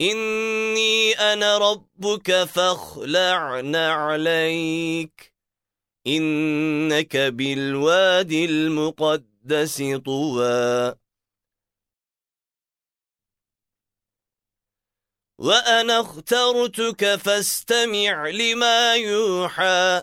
إني أنا ربك فاخلع نعليك إنك بالوادي المقدس طوى. وأنا اخترتك فاستمع لما يوحى.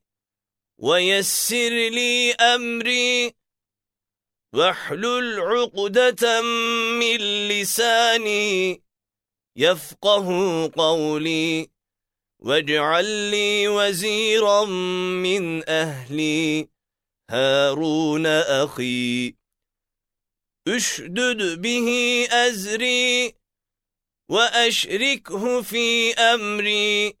ويسر لي أمري واحلل عقدة من لساني يفقه قولي واجعل لي وزيرا من أهلي هارون أخي اشدد به أزري وأشركه في أمري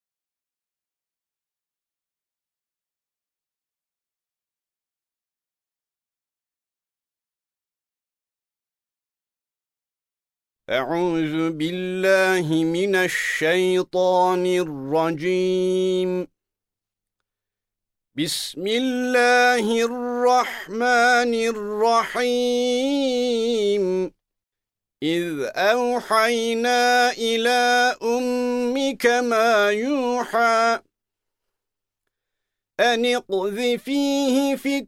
أعوذ بالله من الشيطان الرجيم. بسم الله الرحمن الرحيم. إذ أوحينا إلى أمك ما يوحى أن اقذفيه في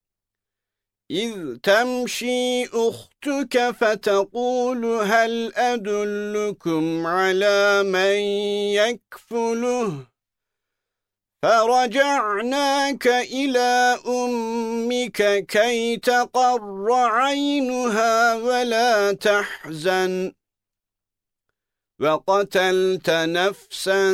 إذ تمشي أختك فتقول هل أدلكم على من يكفله؟ فرجعناك إلى أمك كي تقر عينها ولا تحزن. وقتلت نفسا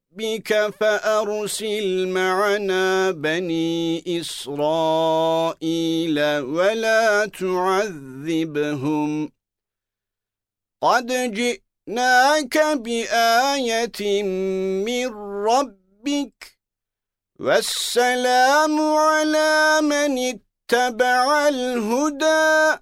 ربك فأرسل معنا بني إسرائيل ولا تعذبهم. قد جئناك بآية من ربك والسلام على من اتبع الهدى.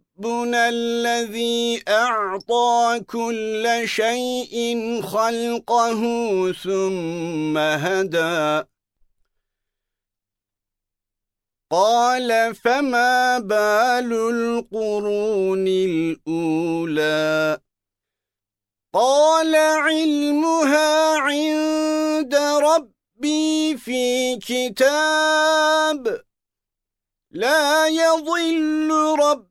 رَبُّنَا الَّذِي أَعْطَى كُلَّ شَيْءٍ خَلْقَهُ ثُمَّ هَدَى. قَالَ فَمَا بَالُ الْقُرُونِ الْأُولَى؟ قَالَ عِلْمُهَا عِندَ رَبِّي فِي كِتَابٍ. لا يضل رب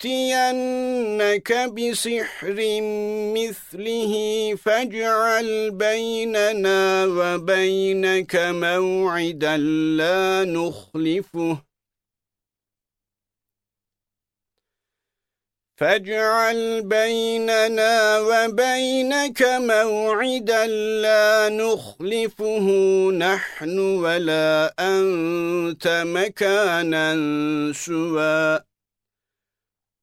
فلنأتينك بسحر مثله فاجعل بيننا وبينك موعدا لا نخلفه. فاجعل بيننا وبينك موعدا لا نخلفه. نحن ولا أنت مكانا سوى.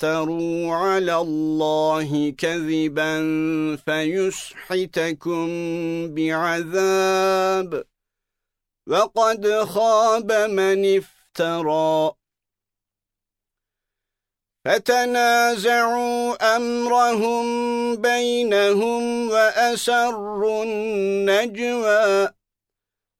تفتروا على الله كذبا فيسحتكم بعذاب وقد خاب من افترى فتنازعوا أمرهم بينهم وأسروا النجوى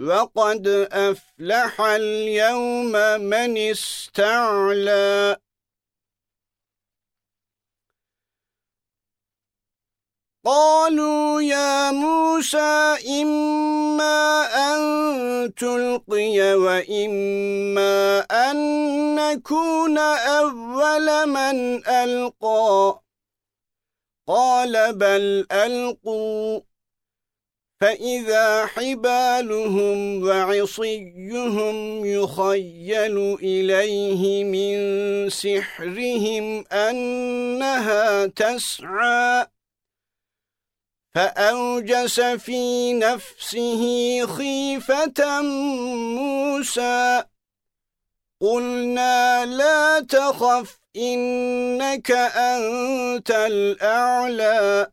وقد أفلح اليوم من استعلى قالوا يا موسى إما أن تلقي وإما أن نكون أول من ألقى قال بل ألقوا فإذا حبالهم وعصيهم يخيل إليه من سحرهم أنها تسعى فأوجس في نفسه خيفة موسى. قلنا لا تخف إنك أنت الأعلى.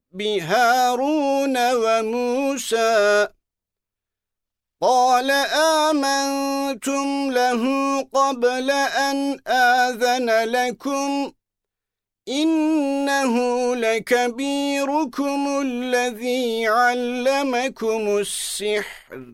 هارون وموسى قال آمنتم له قبل أن آذن لكم إنه لكبيركم الذي علمكم السحر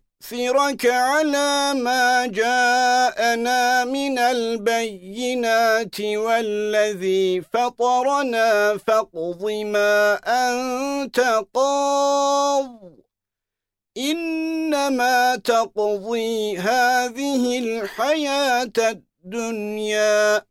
نؤثرك على ما جاءنا من البينات والذي فطرنا فاقض ما أنت قاض. إنما تقضي هذه الحياة الدنيا.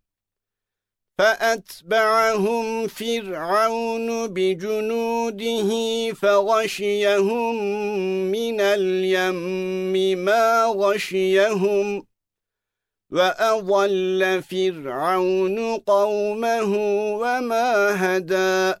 فأتبعهم فرعون بجنوده فغشيهم من اليم ما غشيهم وأضل فرعون قومه وما هدى.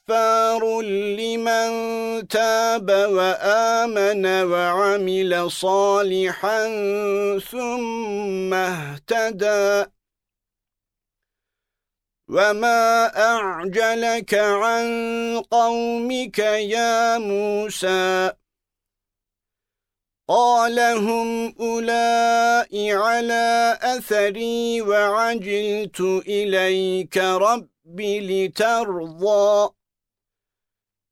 غَفَّارٌ لِّمَن تَابَ وَآمَنَ وَعَمِلَ صَالِحًا ثُمَّ اهْتَدَى. وَمَا أَعْجَلَكَ عَن قَوْمِكَ يَا مُوسَى؟ قَالَ هُمْ أُولَاءِ عَلَى أَثَرِي وَعَجِلْتُ إِلَيْكَ رَبِّ لِتَرْضَى.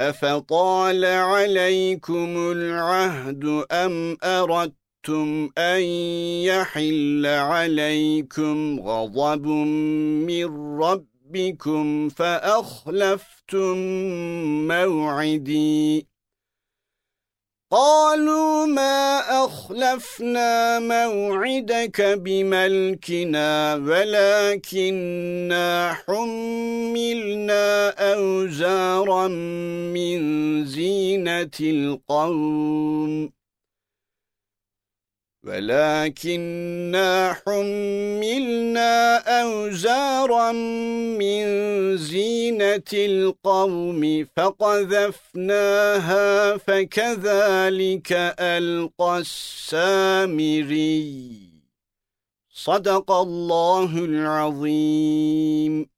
أَفَطَالَ عَلَيْكُمُ الْعَهْدُ أَمْ أَرَدتُّمْ أَنْ يَحِلَّ عَلَيْكُمْ غَضَبٌ مِّنْ رَبِّكُمْ فَأَخْلَفْتُمْ مَوْعِدِي قالوا ما أخلفنا موعدك بملكنا ولكننا حملنا أوزارا من زينة القوم. ولكننا حملنا أوزارا من زينة القوم فقذفناها فكذلك ألقى السامري. صدق الله العظيم.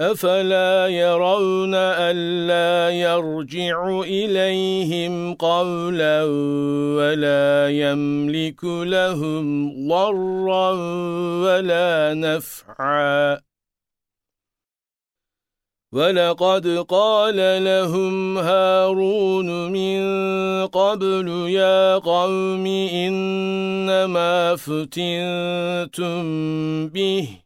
أفلا يرون ألا يرجع إليهم قولا ولا يملك لهم ضرا ولا نفعا. وَلَقَدْ قَالَ لَهُمْ هَارُونُ مِنْ قَبْلُ يَا قَوْمِ إِنَّمَا فُتِنْتُمْ بِهِ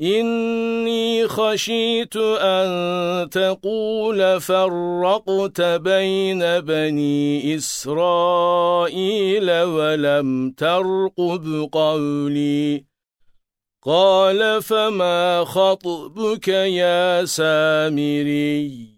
إني خشيت أن تقول فرقت بين بني إسرائيل ولم ترقب قولي. قال فما خطبك يا سامري؟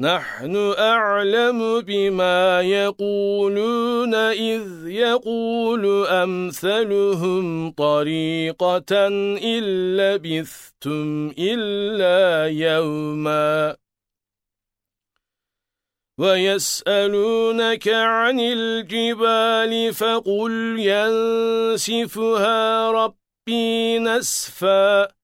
نحن أعلم بما يقولون إذ يقول أمثلهم طريقة إن لبثتم إلا يوما. ويسألونك عن الجبال فقل ينسفها ربي نسفاً.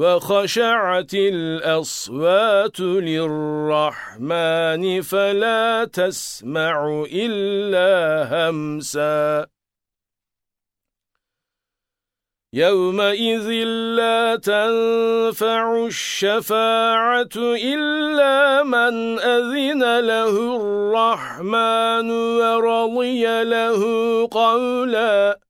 وخشعت الأصوات للرحمن فلا تسمع إلا همسا. يومئذ لا تنفع الشفاعة إلا من أذن له الرحمن ورضي له قولا.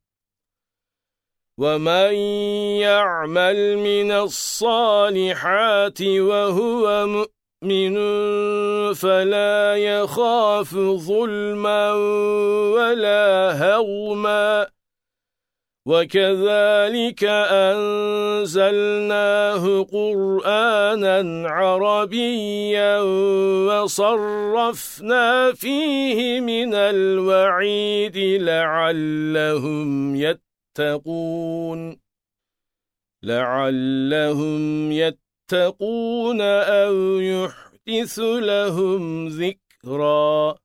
ومن يعمل من الصالحات وهو مؤمن فلا يخاف ظلما ولا هضما وَكَذَلِكَ أَنزَلْنَاهُ قُرْآنًا عَرَبِيًّا وَصَرَّفْنَا فِيهِ مِنَ الْوَعِيدِ لَعَلَّهُمْ يَتَّقُونَ لَعَلَّهُمْ يَتَّقُونَ أَوْ يُحْدِثُ لَهُمْ ذِكْرًا.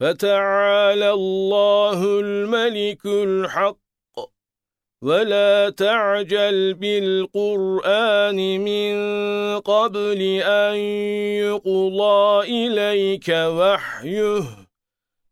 فتعالى الله الملك الحق. ولا تعجل بالقرآن من قبل أن يقضى إليك وحيه.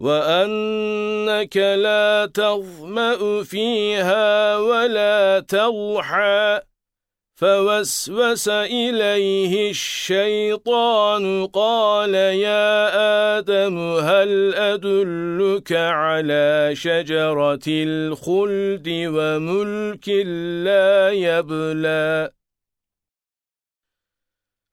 وَأَنَّكَ لَا تَظْمَأُ فِيهَا وَلَا تَضْحَى فَوَسْوَسَ إِلَيْهِ الشَّيْطَانُ قَالَ يَا آدَمُ هَلْ أَدُلُّكَ عَلَى شَجَرَةِ الْخُلْدِ وَمُلْكٍ لَّا يَبْلَى؟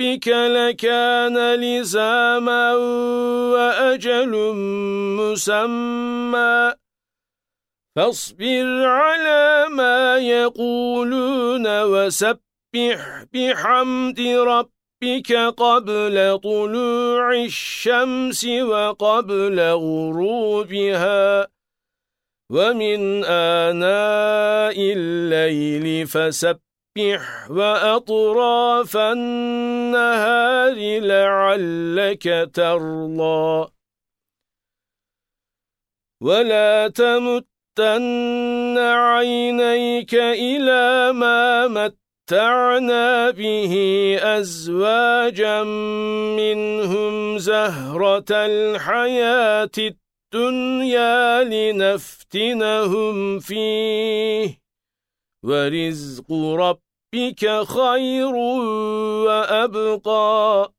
ربك لكان لزاما وأجل مسمى. فاصبر على ما يقولون وسبح بحمد ربك قبل طلوع الشمس وقبل غروبها. ومن آناء الليل فسبح فسبح وأطراف النهار لعلك ترضى. ولا تمتن عينيك إلى ما متعنا به أزواجا منهم زهرة الحياة الدنيا لنفتنهم فيه. ورزق رب ربك خير وأبقى.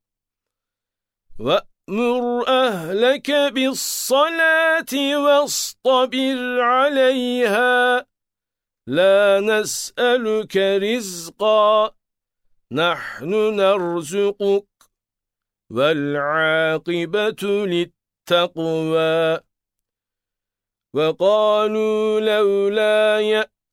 وأمر أهلك بالصلاة واصطبر عليها. لا نسألك رزقا. نحن نرزقك. والعاقبة للتقوى. وقالوا لولا يأتي